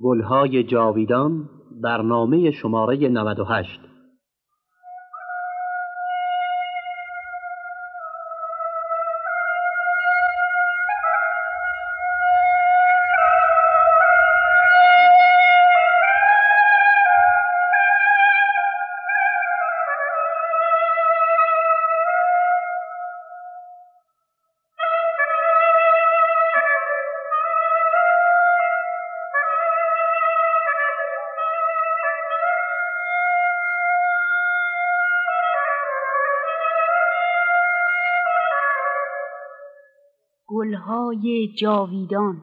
گلهای جاویدان برنامه شماره 98 جاویدان.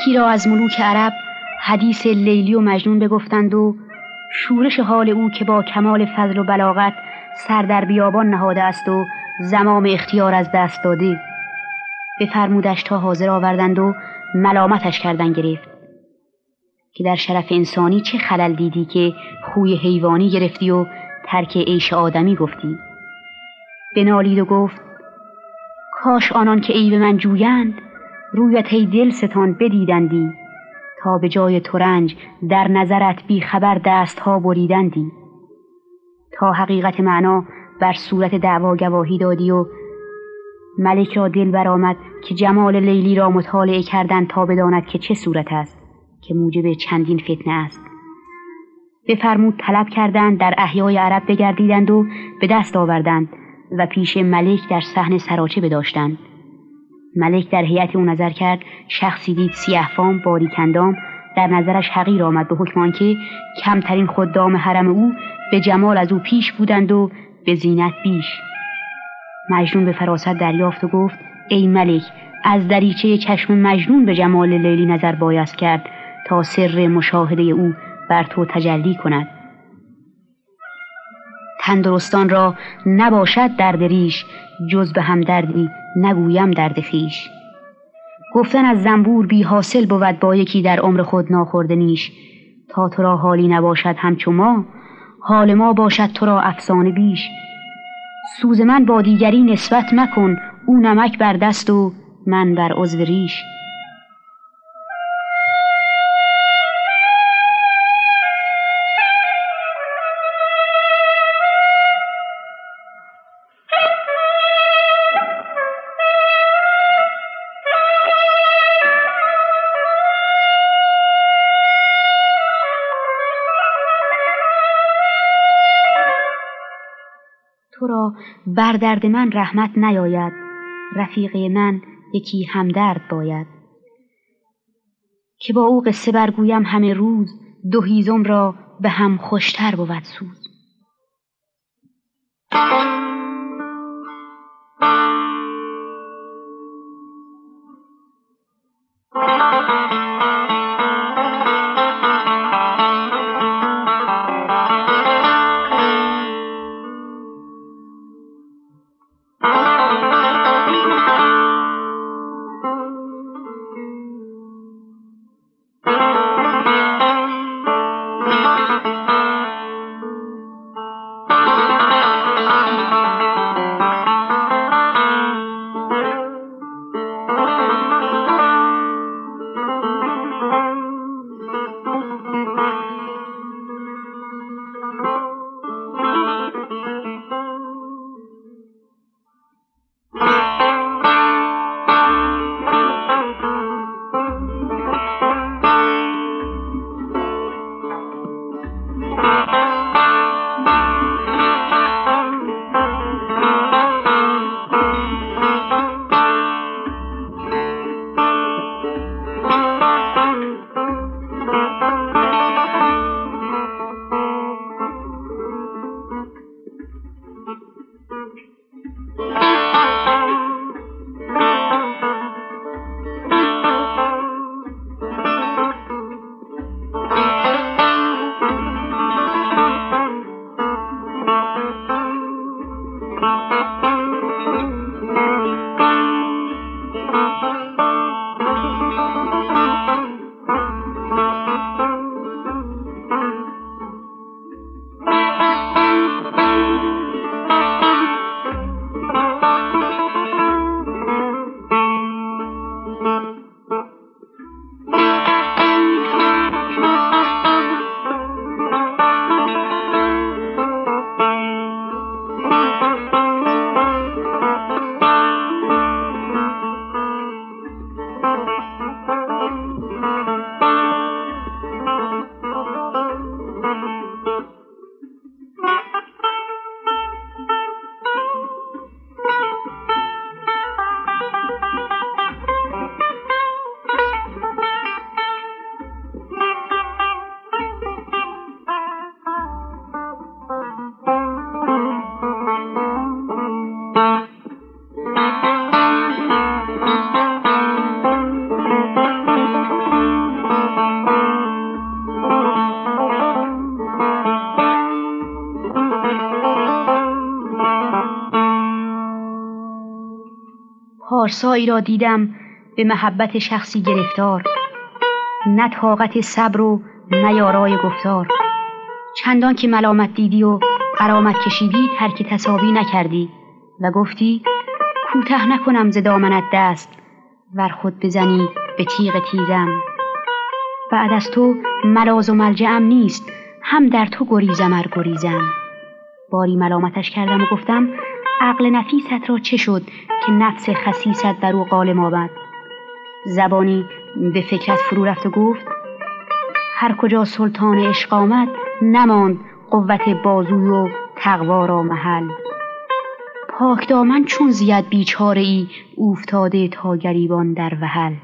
یکی را از ملوک عرب حدیث لیلی و مجنون بگفتند و شورش حال او که با کمال فضل و بلاغت سر در بیابان نهاده است و زمام اختیار از دست داده. بفرمودش تا حاضر آوردند و ملامتش کردن گرفت. که در شرف انسانی چه خلل دیدی که خوی حیوانی گرفتی و ترک عیش آدمی گفتی؟ بنالید و گفت کاش آنان که عیب من جویند رویت ای دل ستان بدیدندی تا به جای ترنج در نظرت بی خبر دست ها بریدندی. تا حقیقت معنا بر صورت دعوا گواهی دادی و ملک را دل برآمد که جمال لیلی را مطالعه کردن تا بداند که چه صورت است که موجب چندین فتنه است. بفرمود طلب کردند در احیای عرب بگردیدند و به دست آوردند و پیش ملک در صحن سراچه بداشتند. ملک در هیئت او نظر کرد شخصی دید سیهفام باریکندام در نظرش حقیر آمد به حکم آنکه کمترین خدام حرم او به جمال از او پیش بودند و به زینت بیش. مجنون به فراست دریافت و گفت ای ملک از دریچه چشم مجنون به جمال لیلی نظر بایست کرد تا سر مشاهده او بر تو تجلی کند. تندرستان را نباشد درد ریش جز به هم دردی نگویم درد خیش گفتن از زنبور بی حاصل بود با یکی در عمر خود ناخورده نیش. تا تو را حالی نباشد همچو ما حال ما باشد تو را افسانه بیش. سوز من با دیگری نسبت مکن او نمک بر دست و من بر عضو ریش. تو را بر درد من رحمت نیاید. رفیق من یکی همدرد باید. که با او قصه برگویم همه روز دو هیزم را به هم خوشتر بود سوز. پارسایی را دیدم به محبت شخصی گرفتار. نه طاقت صبر و نه یارای گفتار. چندان که ملامت دیدی و قرامت کشیدی ترک تصابی نکردی. و گفتی کوته نکنم ز دامنت دست ور خود بزنی به تیغ تیزم. بعد از تو ملاز و ملجعم نیست هم در تو گریزم ار گریزم. باری ملامتش کردم و گفتم عقل نفیست را چه شد که نفس خسیست در او قالم آمد؟ زبانی به فکرت فرو رفت و گفت هر کجا سلطان عشق آمد نماند قوت بازوی و تقوا را محل. پاک دامن چون زید بیچاره ای اوفتاده تا گریبان در وحل.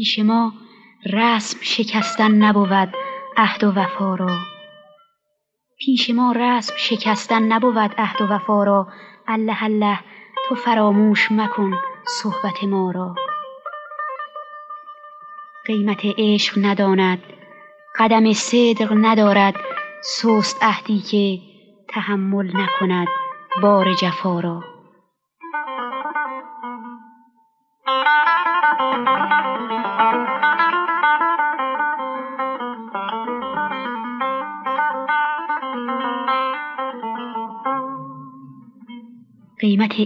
پیش ما رسم شکستن نبود عهد و وفا را. پیش ما رسم شکستن نبود عهد و وفا را. الله الله تو فراموش مکن صحبت ما را. قیمت عشق نداند قدم صدق ندارد سست عهدی که تحمل نکند بار جفا را.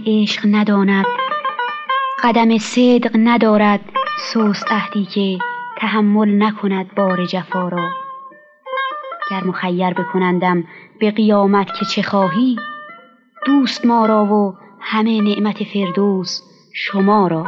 عشق نداند. قدم صدق ندارد. سست عهدی که تحمل نکند بار جفا را. گر مخیر بکنندم به قیامت که چه خواهی دوست ما را و همه نعمت فردوس شما را.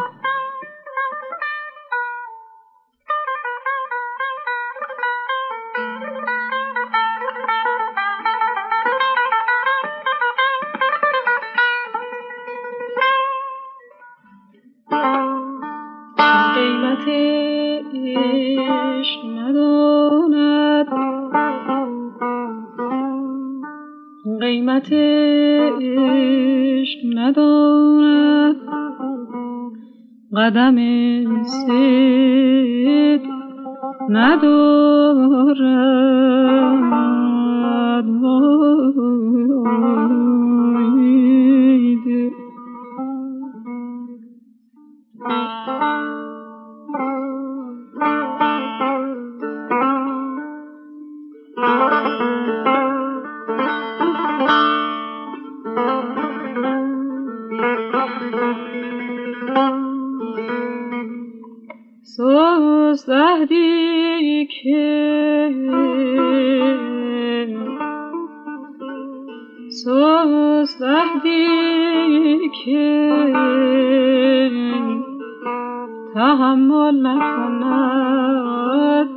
تحمل نکند.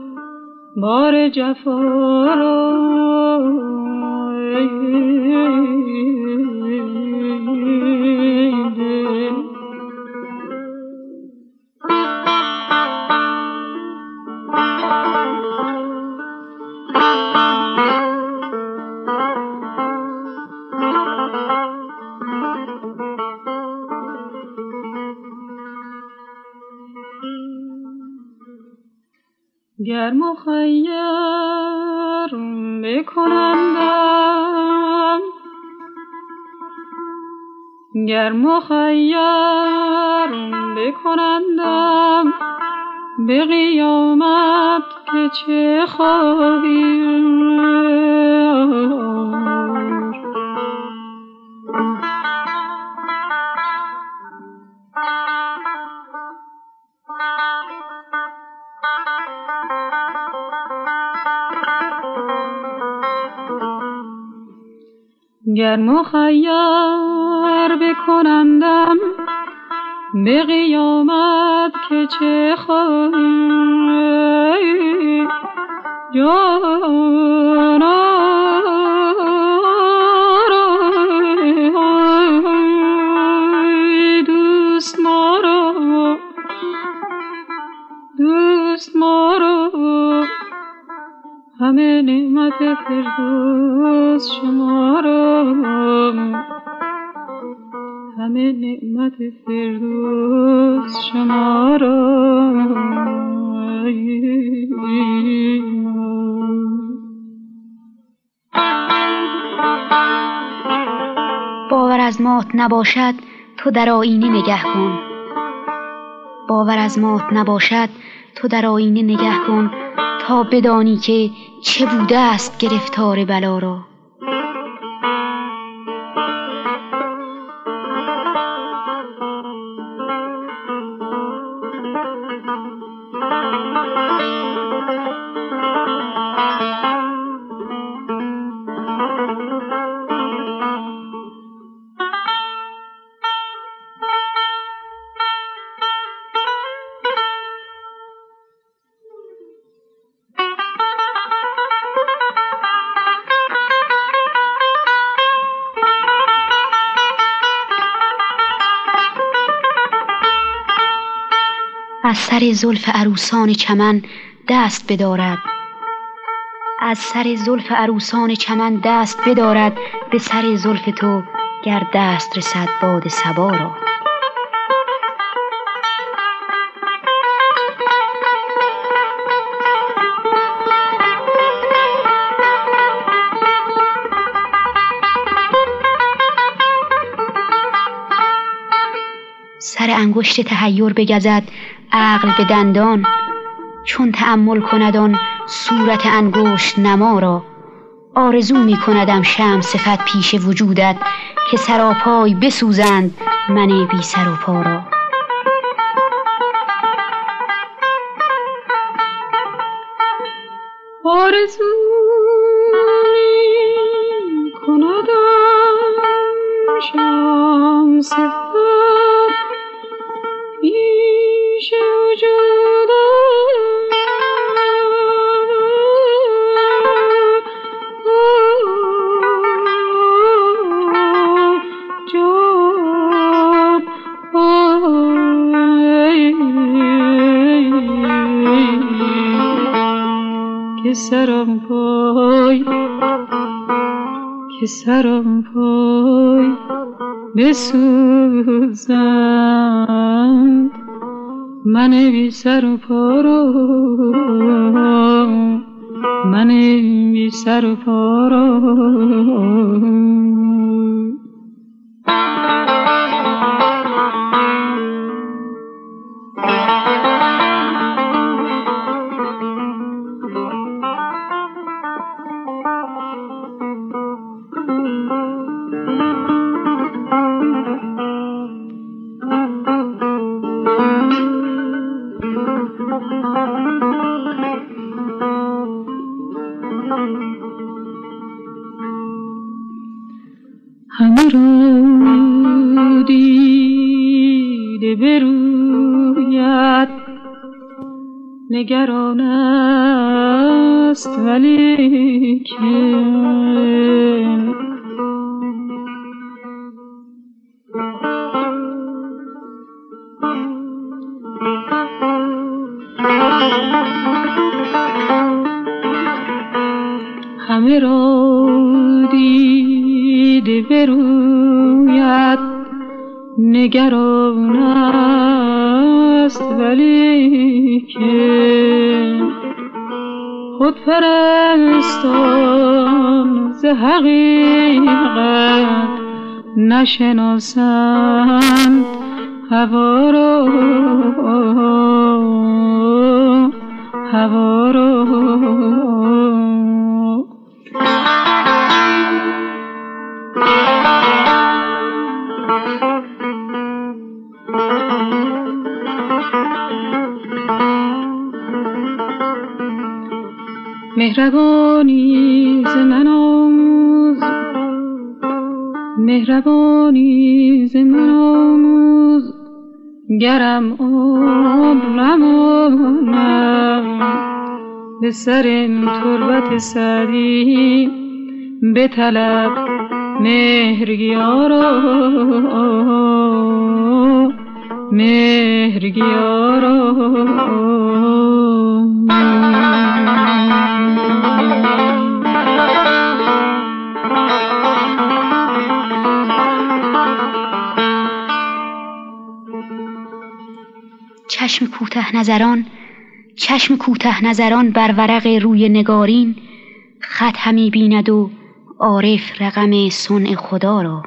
بار جفا را. گر مخیر بکنندم گر مخیر بکنندم به قیامت که چه خواهی گر مخیر بکنندم به قیامت که چه خواهی نباشد تو در آینه نگه کن. باور از مات نباشد تو در آینه نگه کن تا بدانی که چه بوده است گرفتار بلا را. سر زلف عروسان چمن دست بدارد. از سر زلف عروسان چمن دست بدارد به سر زلف تو گر دست رسد باد صبا را. سر انگشت تحیر بگزد عقل به دندان چون تأمل کند آن صورت انگشت نما را. آرزو می کندم شم صفت پیش وجودت که سراپای بسوزند من بی سر و پا را. آرزو می کندم شم صفت سرم پای که سرم پای بسوزند. من بی سر و پا من بی سر و پا نگران است ولیکن همه را دیده بروید نگران است ولیکن خود پرستان ز حقیقت نشناسند هوا را. هوا را. مهربانی ز من آموز. مهربانی ز من آموز. گرم آب نمانم به سر تربت سعدی بطلب مهرگیارا چشم کوتاه نظران چشم کوتاه نظران بر ورق روی نگارین. خط همی بیند و عارف رقم صنع خدا را.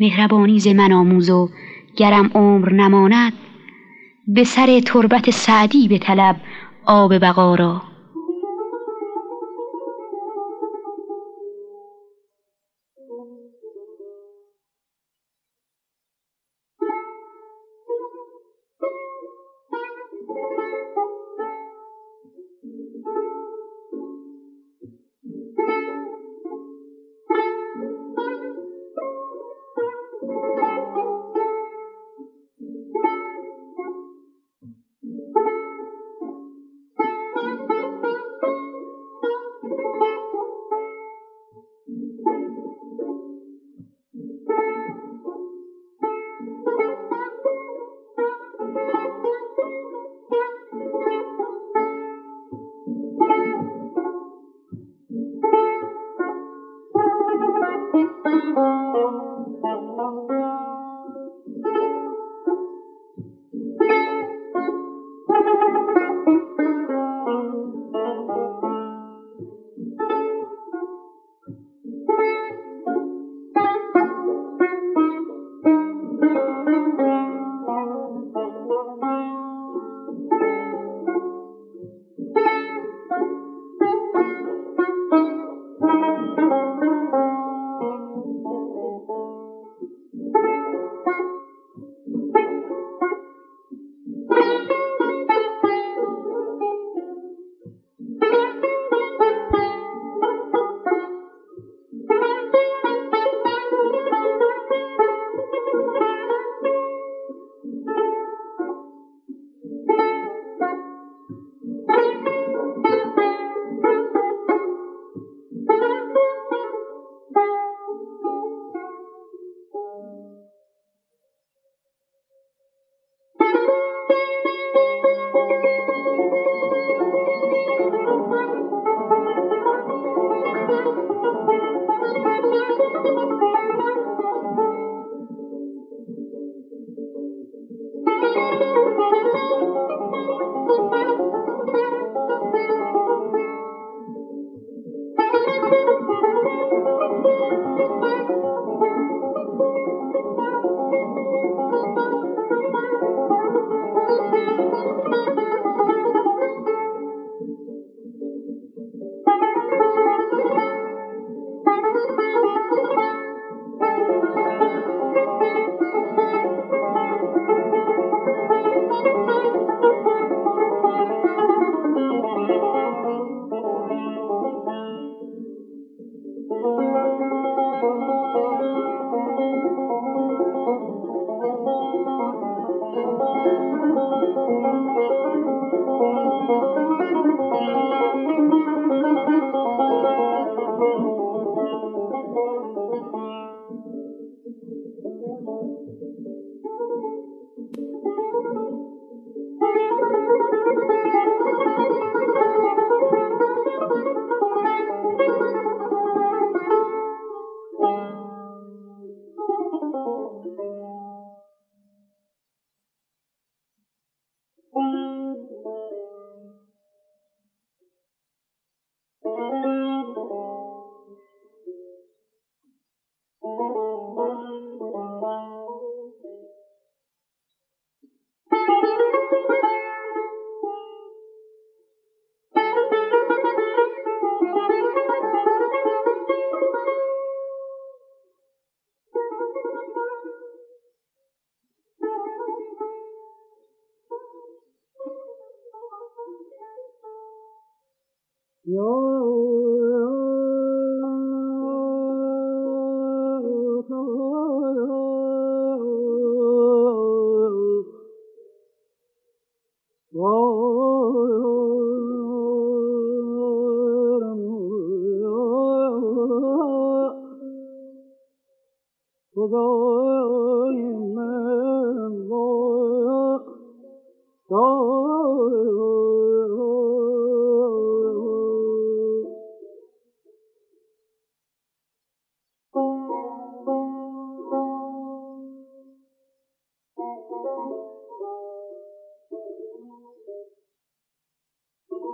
مهربانی ز من آموز و گرم عمر نماند به سر تربت سعدی به طلب آب بقا را.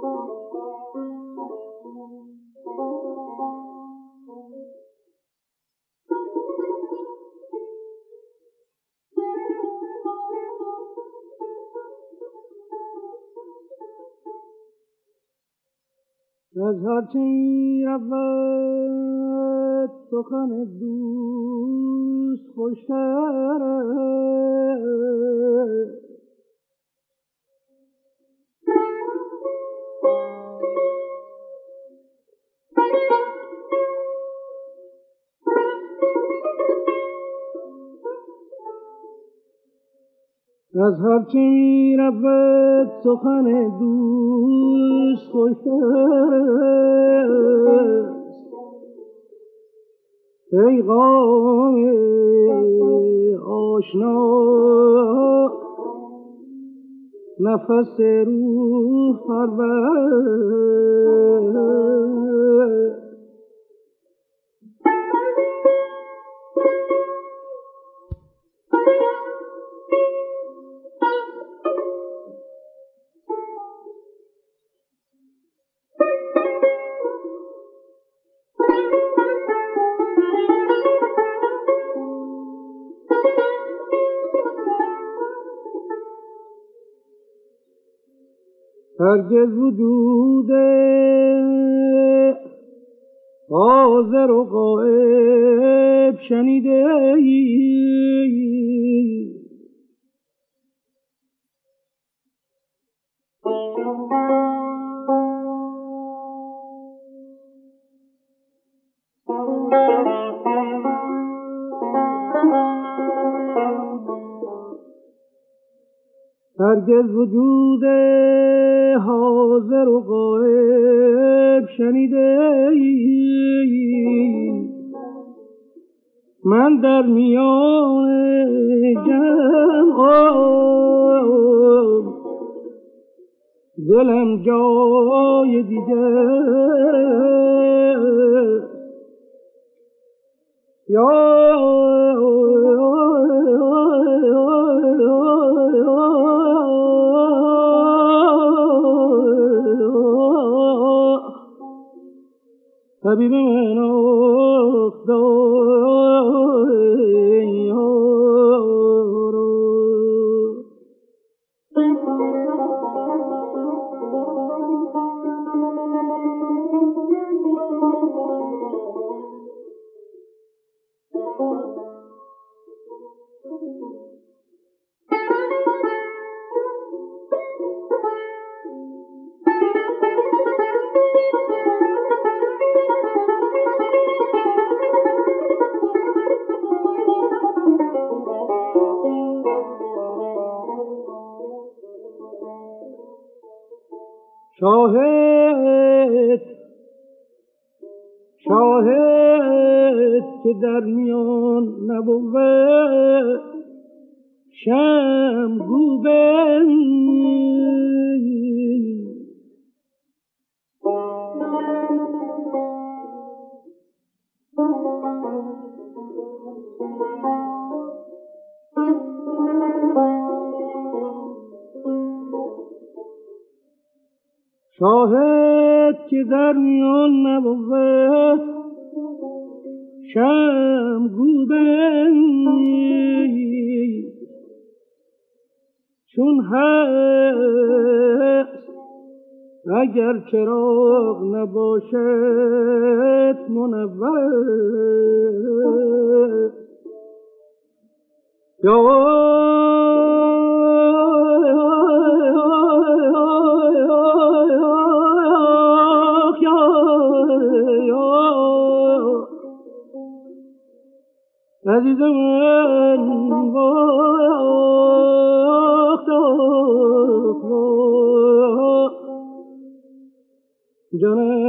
از هرچه می رود سخن دوست خوشتر از هرچه می رود سخن دوست خوش پیغام آشنا نفس روح پرور هرگز وجود حاضر و غائب شنیده ای. هرگز وجود حاضر و غایب شنیده من در میان جمع دلم جای دیگر یا حبیب من شاهد. شاهد که در میان نبود شم گو شاهد که در میان نبود شم گوبه چون هست اگر چراغ نباشد منور. یا عزیز من وقت جانم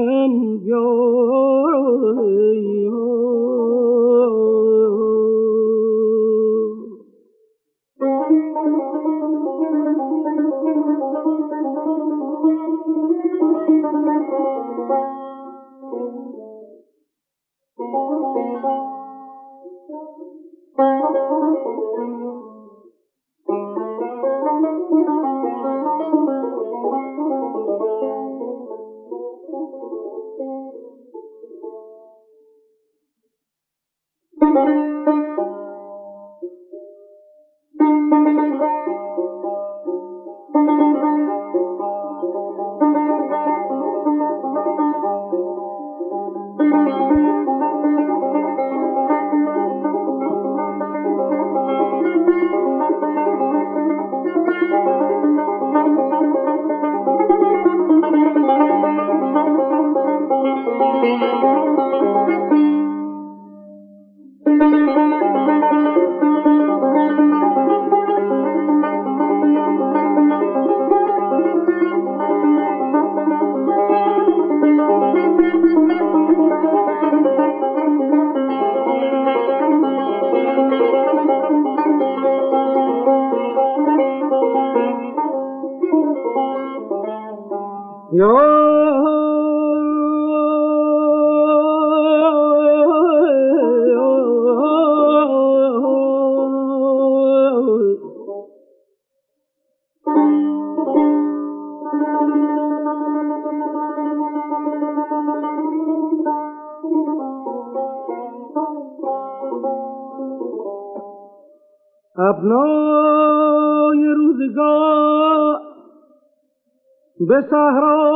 به صحرا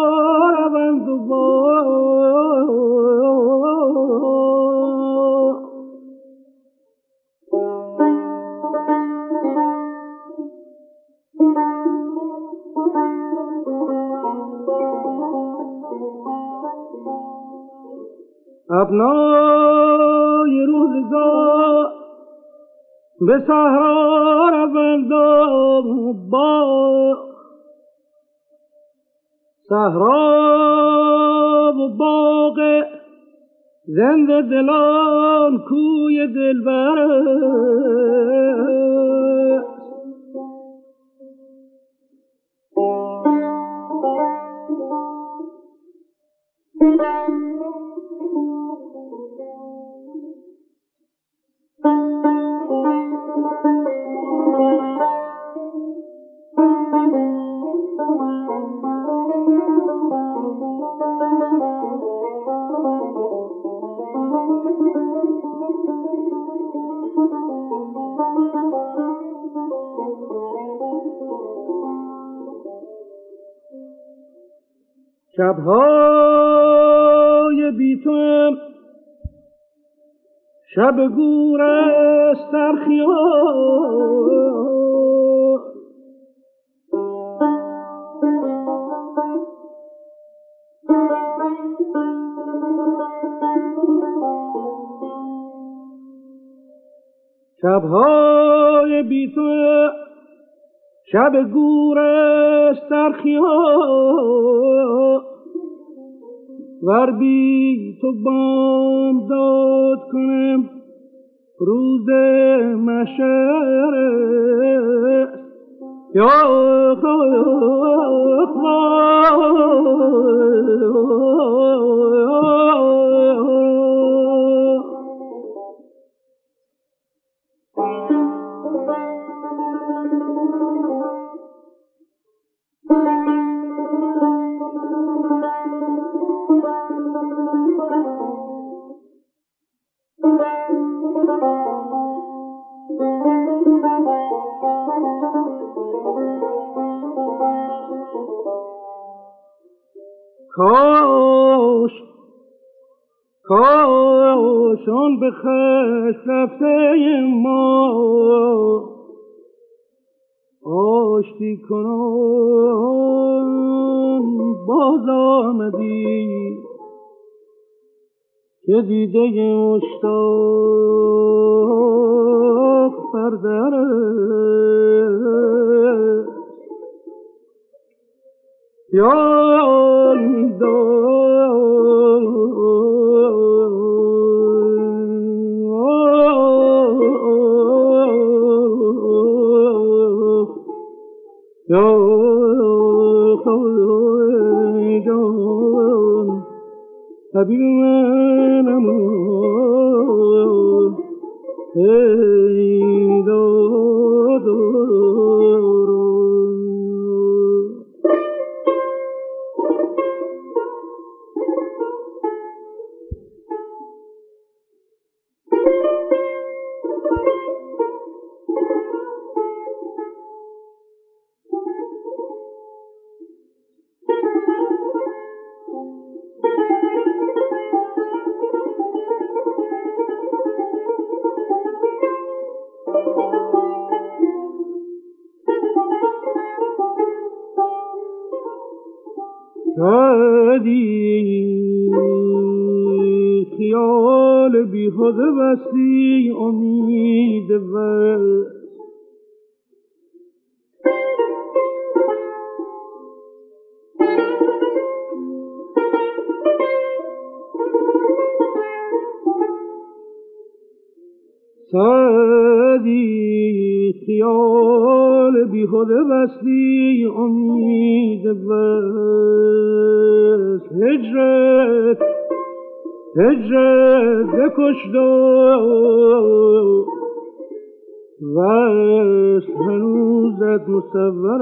روند و ابنای روزگار به صحرا روند با صحرا و باغ زنده دلان کوی دلبر. شبهای بی تو شب گور است در خیال. شبهای بی تو شب گور است در خیال. ور بی تو بام داد کنم روز مشر یا دیده مشتاق بردره یار حبیب منم ای دادو سادی خیال گل بیخوده بستی امید بس. هجرت هجرت بکشد و هنوزت مصور